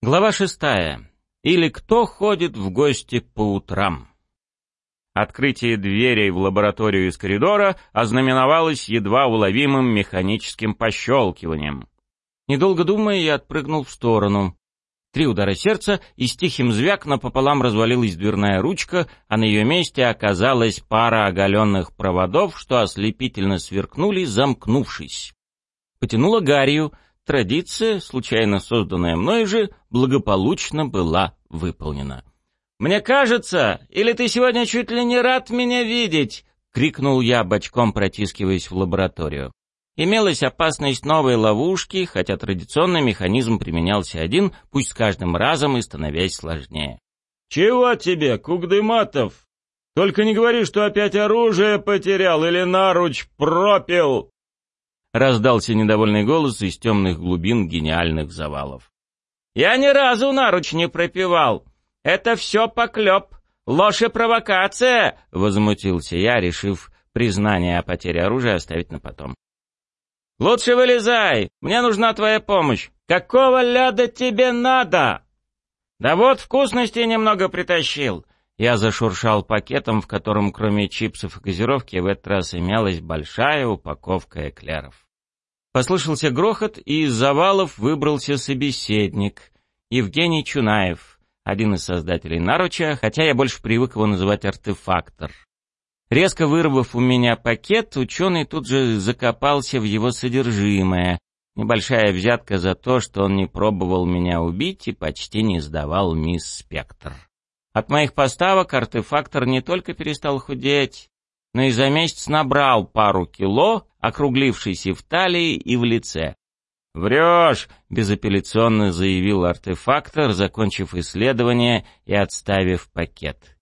Глава шестая. Или кто ходит в гости по утрам? Открытие дверей в лабораторию из коридора ознаменовалось едва уловимым механическим пощелкиванием. Недолго думая, я отпрыгнул в сторону. Три удара сердца, и с тихим звяк напополам развалилась дверная ручка, а на ее месте оказалась пара оголенных проводов, что ослепительно сверкнули, замкнувшись. Потянула гарью — Традиция, случайно созданная мной же, благополучно была выполнена. «Мне кажется, или ты сегодня чуть ли не рад меня видеть?» — крикнул я, бочком протискиваясь в лабораторию. Имелась опасность новой ловушки, хотя традиционный механизм применялся один, пусть с каждым разом и становясь сложнее. «Чего тебе, Кугдыматов? Только не говори, что опять оружие потерял или наруч пропил!» Раздался недовольный голос из темных глубин гениальных завалов. «Я ни разу наруч не пропивал. Это все поклеп. Ложь и провокация!» — возмутился я, решив признание о потере оружия оставить на потом. «Лучше вылезай! Мне нужна твоя помощь! Какого ляда тебе надо?» «Да вот вкусности немного притащил!» Я зашуршал пакетом, в котором кроме чипсов и газировки в этот раз имелась большая упаковка эклеров. Послышался грохот, и из завалов выбрался собеседник. Евгений Чунаев, один из создателей наруча, хотя я больше привык его называть артефактор. Резко вырвав у меня пакет, ученый тут же закопался в его содержимое. Небольшая взятка за то, что он не пробовал меня убить и почти не сдавал мисс Спектр. От моих поставок артефактор не только перестал худеть, но и за месяц набрал пару кило, округлившись и в талии, и в лице. «Врешь!» — безапелляционно заявил артефактор, закончив исследование и отставив пакет.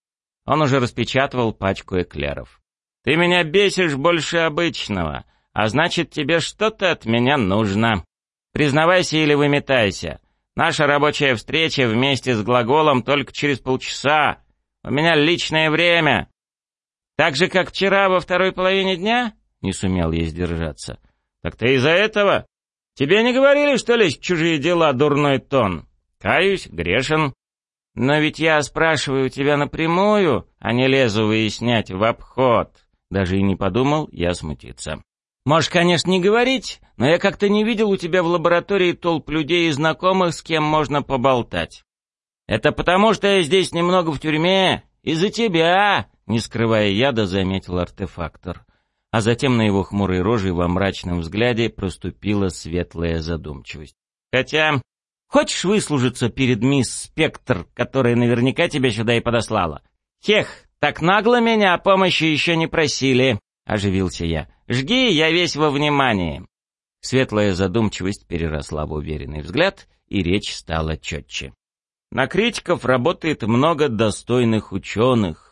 Он уже распечатывал пачку эклеров. «Ты меня бесишь больше обычного, а значит, тебе что-то от меня нужно. Признавайся или выметайся. Наша рабочая встреча вместе с глаголом только через полчаса. У меня личное время. Так же, как вчера во второй половине дня?» Не сумел я сдержаться. «Так ты из-за этого? Тебе не говорили, что лезть в чужие дела дурной тон? Каюсь, грешен. Но ведь я спрашиваю тебя напрямую, а не лезу выяснять в обход». Даже и не подумал я смутиться. «Можешь, конечно, не говорить, но я как-то не видел у тебя в лаборатории толп людей и знакомых, с кем можно поболтать. Это потому, что я здесь немного в тюрьме, из-за тебя, не скрывая яда, заметил артефактор. А затем на его хмурой роже во мрачном взгляде проступила светлая задумчивость. Хотя, хочешь выслужиться перед мисс Спектр, которая наверняка тебя сюда и подослала? Хех, так нагло меня о помощи еще не просили, оживился я. Жги, я весь во внимании. Светлая задумчивость переросла в уверенный взгляд, и речь стала четче. На критиков работает много достойных ученых,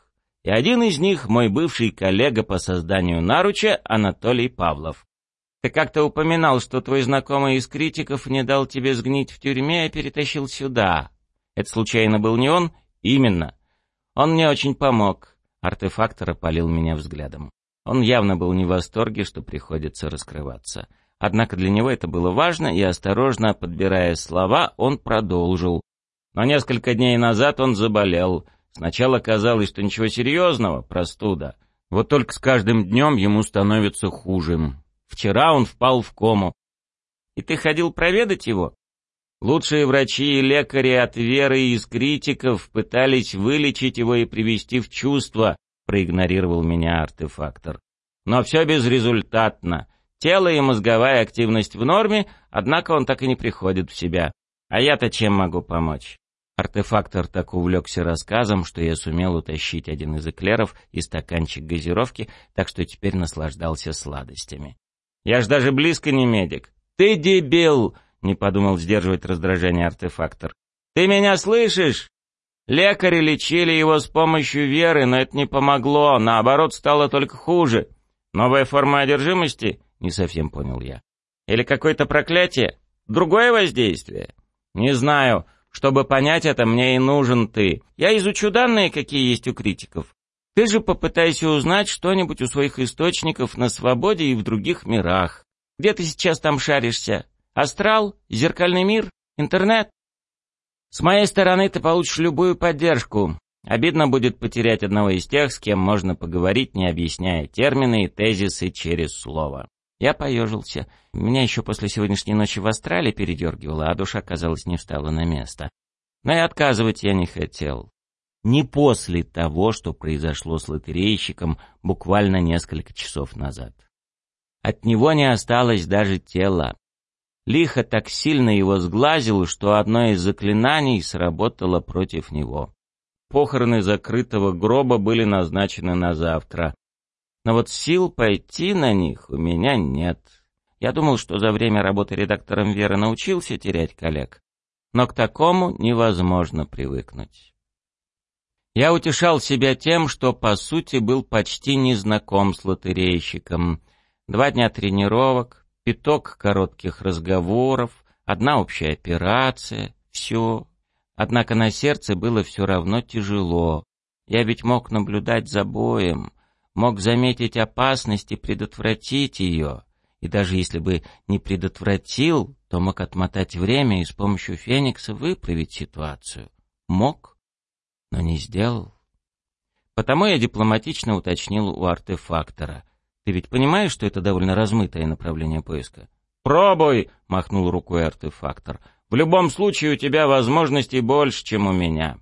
и один из них — мой бывший коллега по созданию наруча Анатолий Павлов. Ты как-то упоминал, что твой знакомый из критиков не дал тебе сгнить в тюрьме, а перетащил сюда. Это случайно был не он? Именно. Он мне очень помог. Артефактор опалил меня взглядом. Он явно был не в восторге, что приходится раскрываться. Однако для него это было важно, и, осторожно подбирая слова, он продолжил. Но несколько дней назад он заболел. Сначала казалось, что ничего серьезного, простуда. Вот только с каждым днем ему становится хуже. Вчера он впал в кому. И ты ходил проведать его? Лучшие врачи и лекари от веры и из критиков пытались вылечить его и привести в чувство, проигнорировал меня артефактор. Но все безрезультатно. Тело и мозговая активность в норме, однако он так и не приходит в себя. А я-то чем могу помочь? Артефактор так увлекся рассказом, что я сумел утащить один из эклеров и стаканчик газировки, так что теперь наслаждался сладостями. «Я ж даже близко не медик!» «Ты дебил!» — не подумал сдерживать раздражение артефактор. «Ты меня слышишь? Лекари лечили его с помощью веры, но это не помогло, наоборот, стало только хуже. Новая форма одержимости?» — не совсем понял я. «Или какое-то проклятие? Другое воздействие?» «Не знаю. Чтобы понять это, мне и нужен ты. Я изучу данные, какие есть у критиков. Ты же попытайся узнать что-нибудь у своих источников на свободе и в других мирах. Где ты сейчас там шаришься? Астрал? Зеркальный мир? Интернет? С моей стороны ты получишь любую поддержку. Обидно будет потерять одного из тех, с кем можно поговорить, не объясняя термины и тезисы через слово. Я поежился. Меня еще после сегодняшней ночи в Австралии передергивало, а душа, казалось, не встала на место. Но и отказывать я не хотел. Не после того, что произошло с лотерейщиком буквально несколько часов назад. От него не осталось даже тела. Лихо так сильно его сглазил, что одно из заклинаний сработало против него. Похороны закрытого гроба были назначены на завтра. Но вот сил пойти на них у меня нет. Я думал, что за время работы редактором Веры научился терять коллег. Но к такому невозможно привыкнуть. Я утешал себя тем, что по сути был почти незнаком с лотерейщиком. Два дня тренировок, пяток коротких разговоров, одна общая операция, все. Однако на сердце было все равно тяжело. Я ведь мог наблюдать за боем, мог заметить опасность и предотвратить ее. И даже если бы не предотвратил, то мог отмотать время и с помощью Феникса выправить ситуацию. Мог, но не сделал. Потому я дипломатично уточнил у артефактора — ты ведь понимаешь, что это довольно размытое направление поиска? «Пробуй!» — махнул рукой артефактор. «В любом случае у тебя возможностей больше, чем у меня».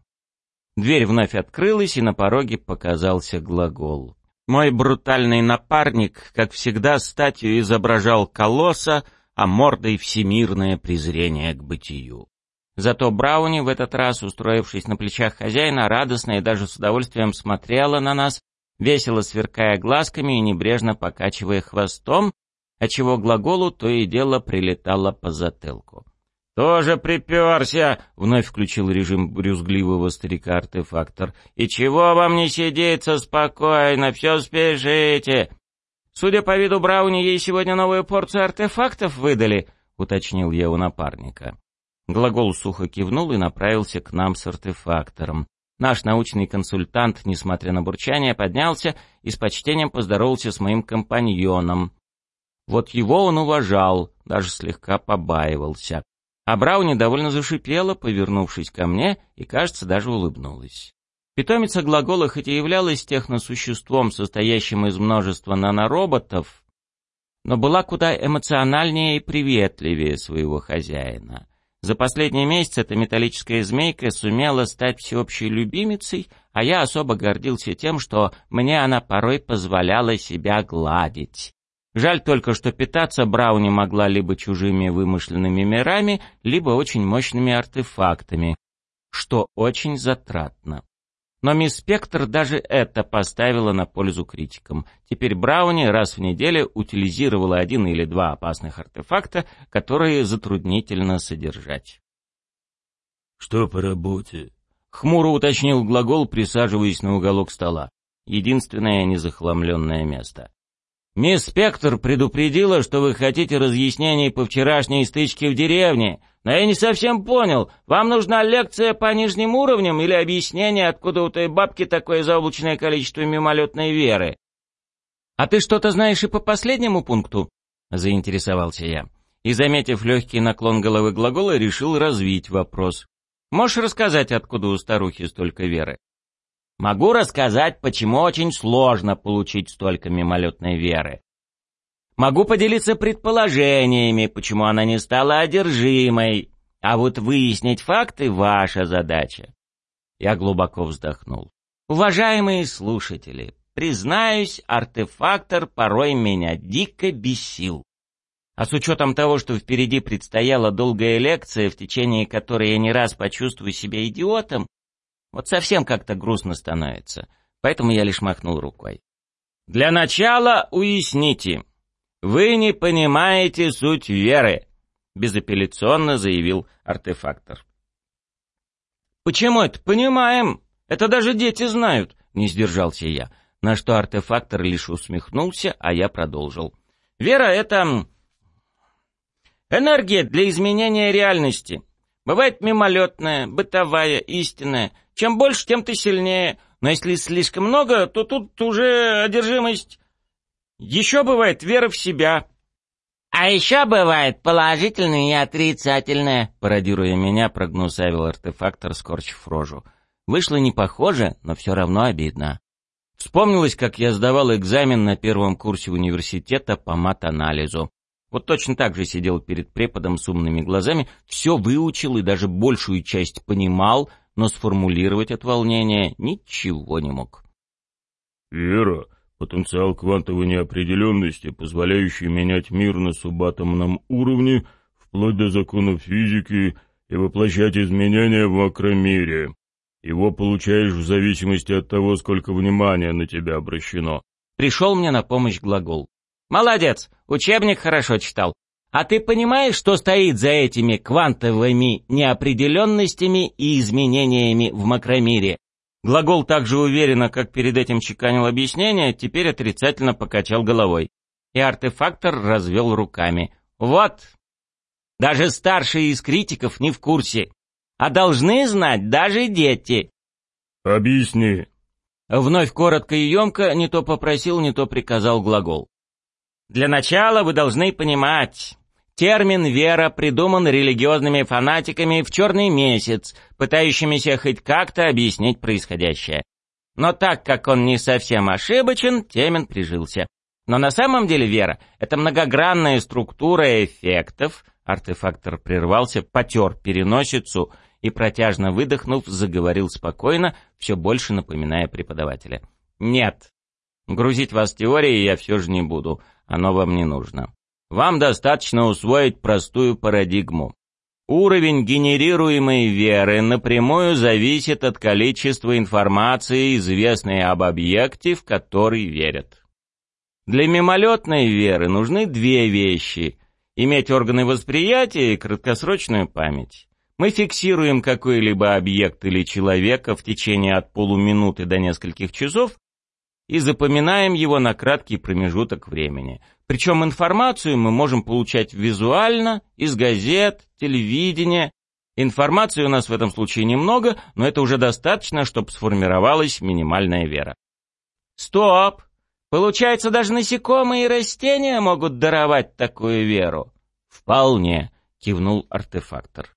Дверь вновь открылась, и на пороге показался глагол. Мой брутальный напарник, как всегда, статью изображал колосса, а мордой всемирное презрение к бытию. Зато Брауни в этот раз, устроившись на плечах хозяина, радостно и даже с удовольствием смотрела на нас, весело сверкая глазками и небрежно покачивая хвостом, отчего глаголу то и дело прилетало по затылку. «Тоже приперся!» — вновь включил режим брюзгливого старика-артефактор. «И чего вам не сидеться спокойно? Все спешите!» «Судя по виду Брауни, ей сегодня новую порцию артефактов выдали», — уточнил я у напарника. Глагол сухо кивнул и направился к нам с артефактором. Наш научный консультант, несмотря на бурчание, поднялся и с почтением поздоровался с моим компаньоном. Вот его он уважал, даже слегка побаивался. А Брауни довольно зашипела, повернувшись ко мне, и, кажется, даже улыбнулась. Питомица глагола хоть и являлась техносуществом, состоящим из множества нанороботов, но была куда эмоциональнее и приветливее своего хозяина. За последний месяц эта металлическая змейка сумела стать всеобщей любимицей, а я особо гордился тем, что мне она порой позволяла себя гладить. Жаль только, что питаться Брауни могла либо чужими вымышленными мирами, либо очень мощными артефактами, что очень затратно. Но мисс Спектр даже это поставила на пользу критикам. Теперь Брауни раз в неделю утилизировала один или два опасных артефакта, которые затруднительно содержать. «Что по работе?» — хмуро уточнил глагол, присаживаясь на уголок стола. Единственное незахламленное место. «Мисс Спектр предупредила, что вы хотите разъяснений по вчерашней стычке в деревне», но я не совсем понял, вам нужна лекция по нижним уровням или объяснение, откуда у той бабки такое заоблачное количество мимолетной веры? А ты что-то знаешь и по последнему пункту? Заинтересовался я. И, заметив легкий наклон головы глагола, решил развить вопрос. Можешь рассказать, откуда у старухи столько веры? Могу рассказать, почему очень сложно получить столько мимолетной веры. Могу поделиться предположениями, почему она не стала одержимой. А вот выяснить факты — ваша задача. Я глубоко вздохнул. Уважаемые слушатели, признаюсь, артефактор порой меня дико бесил. А с учетом того, что впереди предстояла долгая лекция, в течение которой я не раз почувствую себя идиотом, вот совсем как-то грустно становится. Поэтому я лишь махнул рукой. Для начала уясните, «Вы не понимаете суть веры», — безапелляционно заявил артефактор. «Почему это понимаем? Это даже дети знают», — не сдержался я, на что артефактор лишь усмехнулся, а я продолжил. «Вера — это энергия для изменения реальности. Бывает мимолетная, бытовая, истинная. Чем больше, тем ты сильнее. Но если слишком много, то тут уже одержимость еще бывает вера в себя. «А еще бывает положительное и отрицательное», — пародируя меня, прогнусавил артефактор, скорчив рожу. Вышло не похоже, но все равно обидно. Вспомнилось, как я сдавал экзамен на первом курсе университета по мат-анализу. Вот точно так же сидел перед преподом с умными глазами, все выучил и даже большую часть понимал, но сформулировать от волнения ничего не мог. «Вера, потенциал квантовой неопределенности, позволяющий менять мир на субатомном уровне, вплоть до законов физики и воплощать изменения в макромире. Его получаешь в зависимости от того, сколько внимания на тебя обращено». Пришел мне на помощь глагол. «Молодец, учебник хорошо читал. А ты понимаешь, что стоит за этими квантовыми неопределенностями и изменениями в макромире? Глагол так же уверенно, как перед этим чеканил объяснение, теперь отрицательно покачал головой. И артефактор развел руками. Вот. Даже старшие из критиков не в курсе. А должны знать даже дети. Объясни. Вновь коротко и емко не то попросил, не то приказал глагол. Для начала вы должны понимать, Термин «вера» придуман религиозными фанатиками в черный месяц, пытающимися хоть как-то объяснить происходящее. Но так как он не совсем ошибочен, термин прижился. Но на самом деле вера — это многогранная структура эффектов, артефактор прервался, потер переносицу и, протяжно выдохнув, заговорил спокойно, все больше напоминая преподавателя. «Нет, грузить вас теорией я все же не буду, оно вам не нужно. Вам достаточно усвоить простую парадигму. Уровень генерируемой веры напрямую зависит от количества информации, известной об объекте, в который верят. Для мимолетной веры нужны две вещи – иметь органы восприятия и краткосрочную память. Мы фиксируем какой-либо объект или человека в течение от полуминуты до нескольких часов и запоминаем его на краткий промежуток времени. Причем информацию мы можем получать визуально, из газет, телевидения. Информации у нас в этом случае немного, но это уже достаточно, чтобы сформировалась минимальная вера. Стоп! Получается, даже насекомые и растения могут даровать такую веру? Вполне, кивнул артефактор.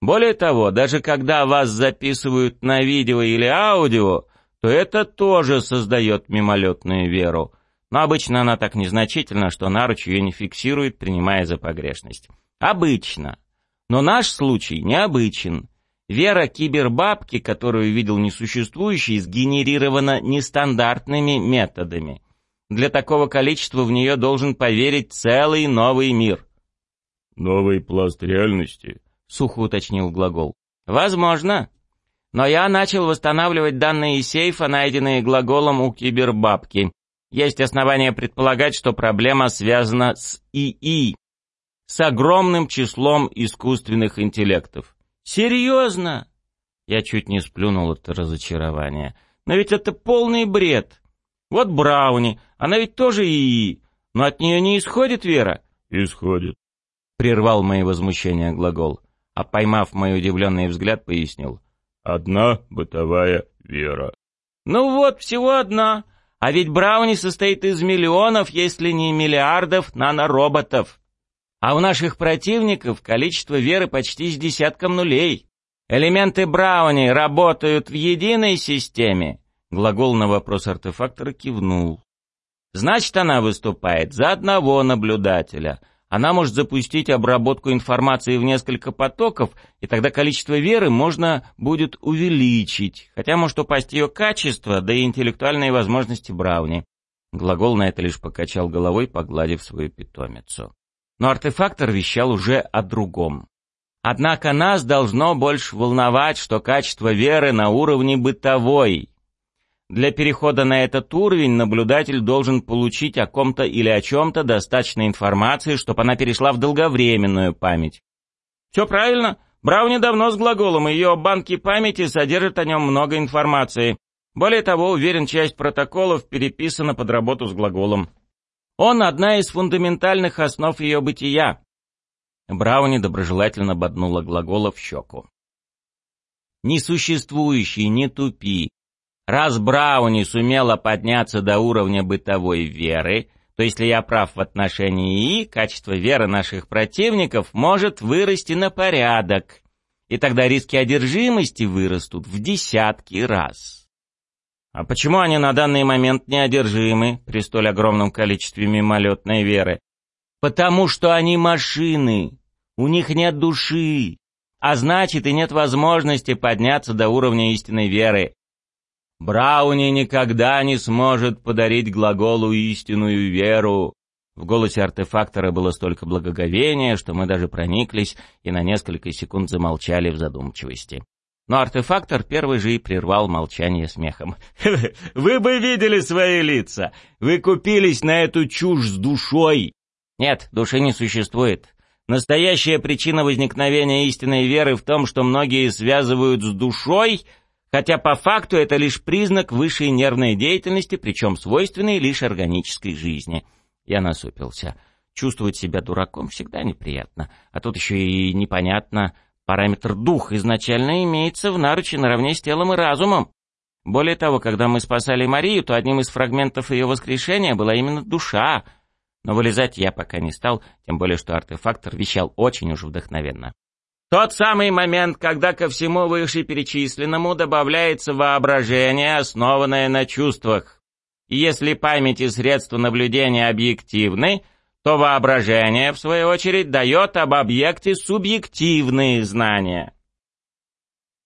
Более того, даже когда вас записывают на видео или аудио, то это тоже создает мимолетную веру. Но обычно она так незначительна, что наруч ее не фиксирует, принимая за погрешность. Обычно. Но наш случай необычен. Вера кибербабки, которую видел несуществующий, сгенерирована нестандартными методами. Для такого количества в нее должен поверить целый новый мир. «Новый пласт реальности?» — сухо уточнил глагол. «Возможно. Но я начал восстанавливать данные сейфа, найденные глаголом у кибербабки. Есть основания предполагать, что проблема связана с ИИ, с огромным числом искусственных интеллектов. Серьезно? Я чуть не сплюнул от разочарования. Но ведь это полный бред. Вот Брауни, она ведь тоже ИИ, но от нее не исходит вера. Исходит. Прервал мои возмущения глагол, а поймав мой удивленный взгляд, пояснил. Одна бытовая вера. Ну вот, всего одна. А ведь Брауни состоит из миллионов, если не миллиардов нанороботов. А у наших противников количество веры почти с десятком нулей. Элементы Брауни работают в единой системе. Глагол на вопрос артефактора кивнул. Значит, она выступает за одного наблюдателя — она может запустить обработку информации в несколько потоков, и тогда количество веры можно будет увеличить, хотя может упасть ее качество, да и интеллектуальные возможности Брауни. Глагол на это лишь покачал головой, погладив свою питомицу. Но артефактор вещал уже о другом. Однако нас должно больше волновать, что качество веры на уровне бытовой, для перехода на этот уровень наблюдатель должен получить о ком-то или о чем-то достаточно информации, чтобы она перешла в долговременную память. Все правильно. Брауни давно с глаголом, ее банки памяти содержат о нем много информации. Более того, уверен, часть протоколов переписана под работу с глаголом. Он одна из фундаментальных основ ее бытия. Брауни доброжелательно боднула глагола в щеку. Несуществующий, не тупи. Раз Брауни сумела подняться до уровня бытовой веры, то если я прав в отношении ИИ, качество веры наших противников может вырасти на порядок, и тогда риски одержимости вырастут в десятки раз. А почему они на данный момент неодержимы при столь огромном количестве мимолетной веры? Потому что они машины, у них нет души, а значит и нет возможности подняться до уровня истинной веры. Брауни никогда не сможет подарить глаголу истинную веру. В голосе артефактора было столько благоговения, что мы даже прониклись и на несколько секунд замолчали в задумчивости. Но артефактор первый же и прервал молчание смехом. «Вы бы видели свои лица! Вы купились на эту чушь с душой!» «Нет, души не существует. Настоящая причина возникновения истинной веры в том, что многие связывают с душой — хотя по факту это лишь признак высшей нервной деятельности, причем свойственной лишь органической жизни. Я насупился. Чувствовать себя дураком всегда неприятно, а тут еще и непонятно, параметр дух изначально имеется в наруче наравне с телом и разумом. Более того, когда мы спасали Марию, то одним из фрагментов ее воскрешения была именно душа. Но вылезать я пока не стал, тем более что артефактор вещал очень уж вдохновенно. Тот самый момент, когда ко всему вышеперечисленному добавляется воображение, основанное на чувствах. Если память и средства наблюдения объективны, то воображение, в свою очередь, дает об объекте субъективные знания.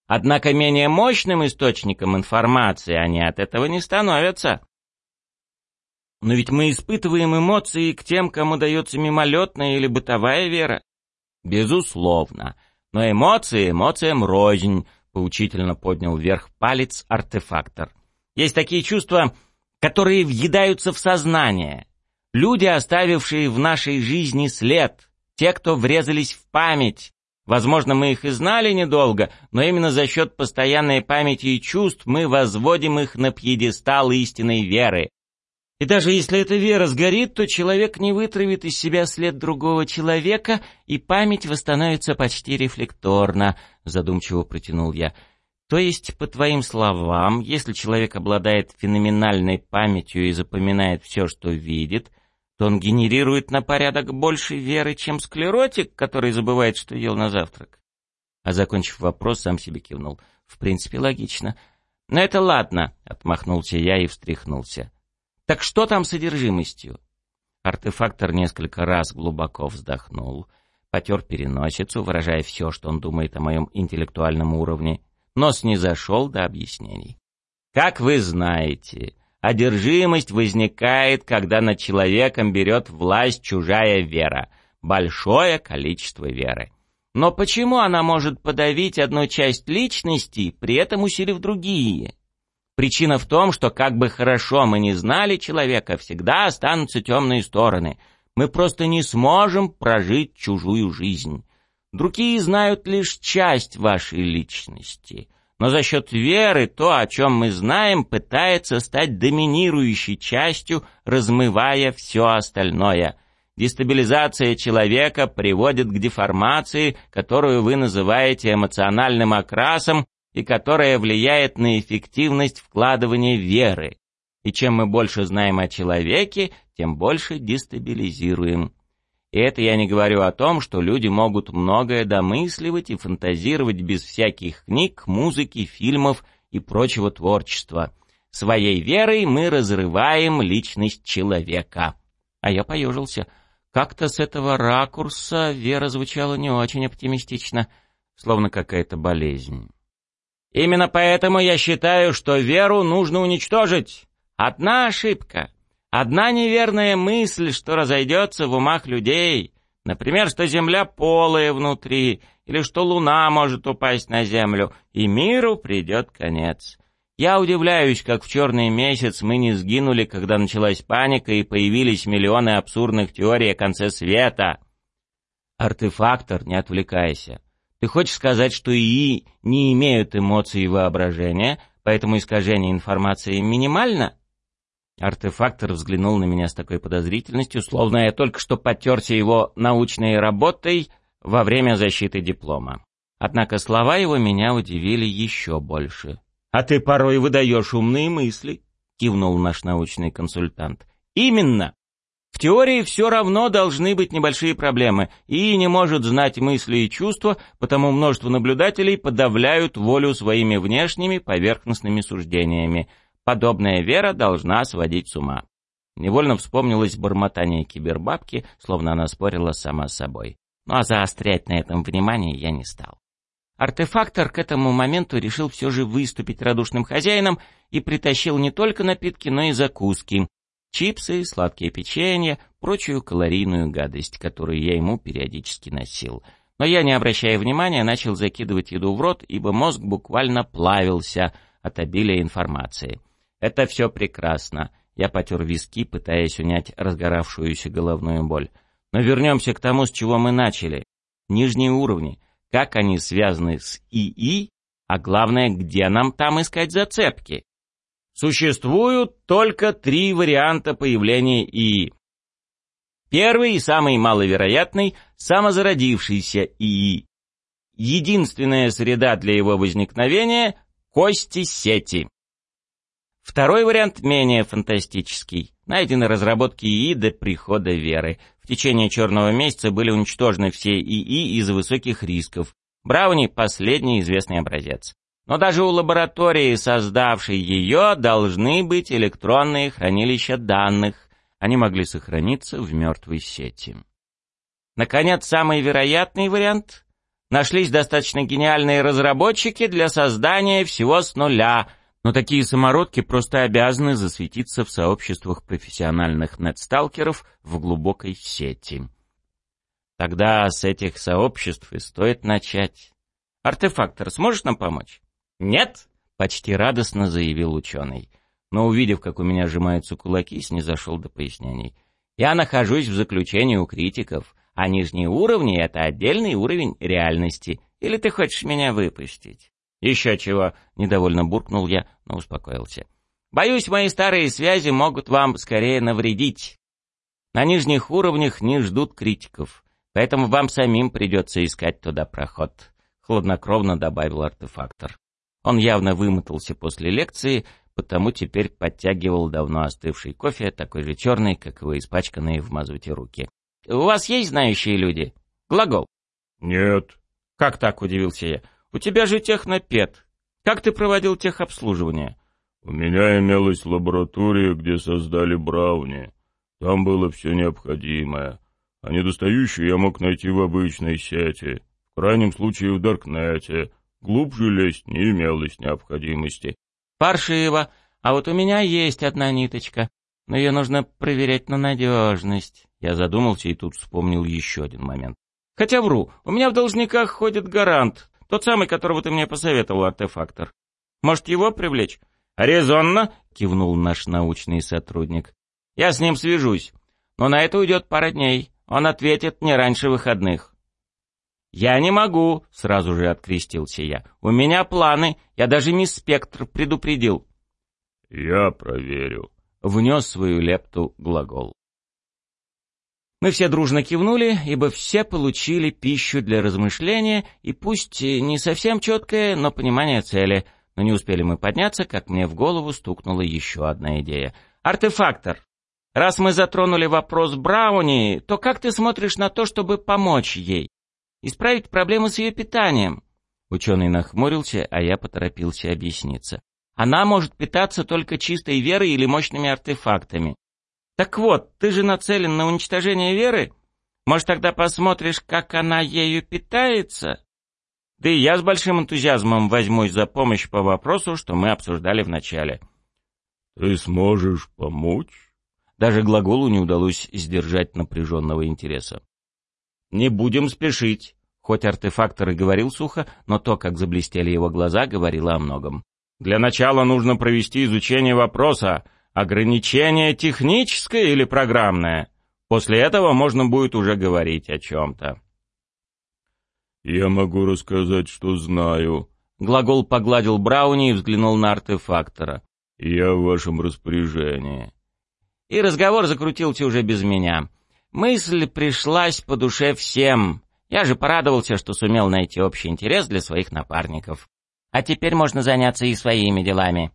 Однако менее мощным источником информации они от этого не становятся. Но ведь мы испытываем эмоции к тем, кому дается мимолетная или бытовая вера. Безусловно. Но эмоции эмоциям рознь, поучительно поднял вверх палец артефактор. Есть такие чувства, которые въедаются в сознание. Люди, оставившие в нашей жизни след, те, кто врезались в память. Возможно, мы их и знали недолго, но именно за счет постоянной памяти и чувств мы возводим их на пьедестал истинной веры. И даже если эта вера сгорит, то человек не вытравит из себя след другого человека, и память восстановится почти рефлекторно, задумчиво протянул я. То есть, по твоим словам, если человек обладает феноменальной памятью и запоминает все, что видит, то он генерирует на порядок больше веры, чем склеротик, который забывает, что ел на завтрак. А закончив вопрос, сам себе кивнул. В принципе, логично. Но это ладно, отмахнулся я и встряхнулся. Так что там с содержимостью? Артефактор несколько раз глубоко вздохнул, потер переносицу, выражая все, что он думает о моем интеллектуальном уровне, но снизошел до объяснений. Как вы знаете, одержимость возникает, когда над человеком берет власть чужая вера, большое количество веры. Но почему она может подавить одну часть личности, при этом усилив другие? Причина в том, что как бы хорошо мы не знали человека, всегда останутся темные стороны. Мы просто не сможем прожить чужую жизнь. Другие знают лишь часть вашей личности. Но за счет веры то, о чем мы знаем, пытается стать доминирующей частью, размывая все остальное. Дестабилизация человека приводит к деформации, которую вы называете эмоциональным окрасом, и которая влияет на эффективность вкладывания веры. И чем мы больше знаем о человеке, тем больше дестабилизируем. И это я не говорю о том, что люди могут многое домысливать и фантазировать без всяких книг, музыки, фильмов и прочего творчества. Своей верой мы разрываем личность человека. А я поежился. Как-то с этого ракурса вера звучала не очень оптимистично, словно какая-то болезнь. Именно поэтому я считаю, что веру нужно уничтожить. Одна ошибка, одна неверная мысль, что разойдется в умах людей. Например, что Земля полая внутри, или что Луна может упасть на Землю, и миру придет конец. Я удивляюсь, как в черный месяц мы не сгинули, когда началась паника и появились миллионы абсурдных теорий о конце света. Артефактор, не отвлекайся. Ты хочешь сказать, что ИИ не имеют эмоций и воображения, поэтому искажение информации минимально? Артефактор взглянул на меня с такой подозрительностью, словно я только что потерся его научной работой во время защиты диплома. Однако слова его меня удивили еще больше. «А ты порой выдаешь умные мысли», — кивнул наш научный консультант. «Именно. В теории все равно должны быть небольшие проблемы, и не может знать мысли и чувства, потому множество наблюдателей подавляют волю своими внешними поверхностными суждениями. Подобная вера должна сводить с ума. Невольно вспомнилось бормотание кибербабки, словно она спорила сама с собой. Ну а заострять на этом внимание я не стал. Артефактор к этому моменту решил все же выступить радушным хозяином и притащил не только напитки, но и закуски. Чипсы, сладкие печенья, прочую калорийную гадость, которую я ему периодически носил. Но я, не обращая внимания, начал закидывать еду в рот, ибо мозг буквально плавился от обилия информации. Это все прекрасно. Я потер виски, пытаясь унять разгоравшуюся головную боль. Но вернемся к тому, с чего мы начали. Нижние уровни. Как они связаны с ИИ, а главное, где нам там искать зацепки? Существуют только три варианта появления ИИ. Первый и самый маловероятный – самозародившийся ИИ. Единственная среда для его возникновения – кости сети. Второй вариант менее фантастический. Найдены разработки ИИ до прихода Веры. В течение черного месяца были уничтожены все ИИ из-за высоких рисков. Брауни – последний известный образец. Но даже у лаборатории, создавшей ее, должны быть электронные хранилища данных. Они могли сохраниться в мертвой сети. Наконец, самый вероятный вариант. Нашлись достаточно гениальные разработчики для создания всего с нуля – но такие самородки просто обязаны засветиться в сообществах профессиональных нетсталкеров в глубокой сети. Тогда с этих сообществ и стоит начать. Артефактор, сможешь нам помочь? Нет, почти радостно заявил ученый. Но увидев, как у меня сжимаются кулаки, снизошел до пояснений. Я нахожусь в заключении у критиков, а нижние уровни — это отдельный уровень реальности. Или ты хочешь меня выпустить? «Еще чего!» — недовольно буркнул я, но успокоился. «Боюсь, мои старые связи могут вам скорее навредить. На нижних уровнях не ждут критиков, поэтому вам самим придется искать туда проход», — хладнокровно добавил артефактор. Он явно вымотался после лекции, потому теперь подтягивал давно остывший кофе, такой же черный, как его испачканные в мазуте руки. «У вас есть знающие люди? Глагол?» «Нет». «Как так?» — удивился я. У тебя же технопед. Как ты проводил техобслуживание? У меня имелась лаборатория, где создали брауни. Там было все необходимое. А недостающее я мог найти в обычной сети. В крайнем случае в Даркнете. Глубже лезть не имелось необходимости. Паршиво. А вот у меня есть одна ниточка. Но ее нужно проверять на надежность. Я задумался и тут вспомнил еще один момент. Хотя вру, у меня в должниках ходит гарант, тот самый, которого ты мне посоветовал, артефактор. Может, его привлечь? Резонно, кивнул наш научный сотрудник. Я с ним свяжусь. Но на это уйдет пара дней. Он ответит не раньше выходных. «Я не могу», — сразу же открестился я. «У меня планы. Я даже мисс Спектр предупредил». «Я проверю», — внес свою лепту глагол. Мы все дружно кивнули, ибо все получили пищу для размышления, и пусть не совсем четкое, но понимание цели. Но не успели мы подняться, как мне в голову стукнула еще одна идея. «Артефактор, раз мы затронули вопрос Брауни, то как ты смотришь на то, чтобы помочь ей? Исправить проблемы с ее питанием?» Ученый нахмурился, а я поторопился объясниться. «Она может питаться только чистой верой или мощными артефактами. Так вот, ты же нацелен на уничтожение Веры? Может, тогда посмотришь, как она ею питается? Да и я с большим энтузиазмом возьмусь за помощь по вопросу, что мы обсуждали в начале. Ты сможешь помочь? Даже глаголу не удалось сдержать напряженного интереса. Не будем спешить. Хоть артефактор и говорил сухо, но то, как заблестели его глаза, говорило о многом. Для начала нужно провести изучение вопроса, Ограничение техническое или программное? После этого можно будет уже говорить о чем-то. «Я могу рассказать, что знаю». Глагол погладил Брауни и взглянул на артефактора. «Я в вашем распоряжении». И разговор закрутился уже без меня. Мысль пришлась по душе всем. Я же порадовался, что сумел найти общий интерес для своих напарников. А теперь можно заняться и своими делами.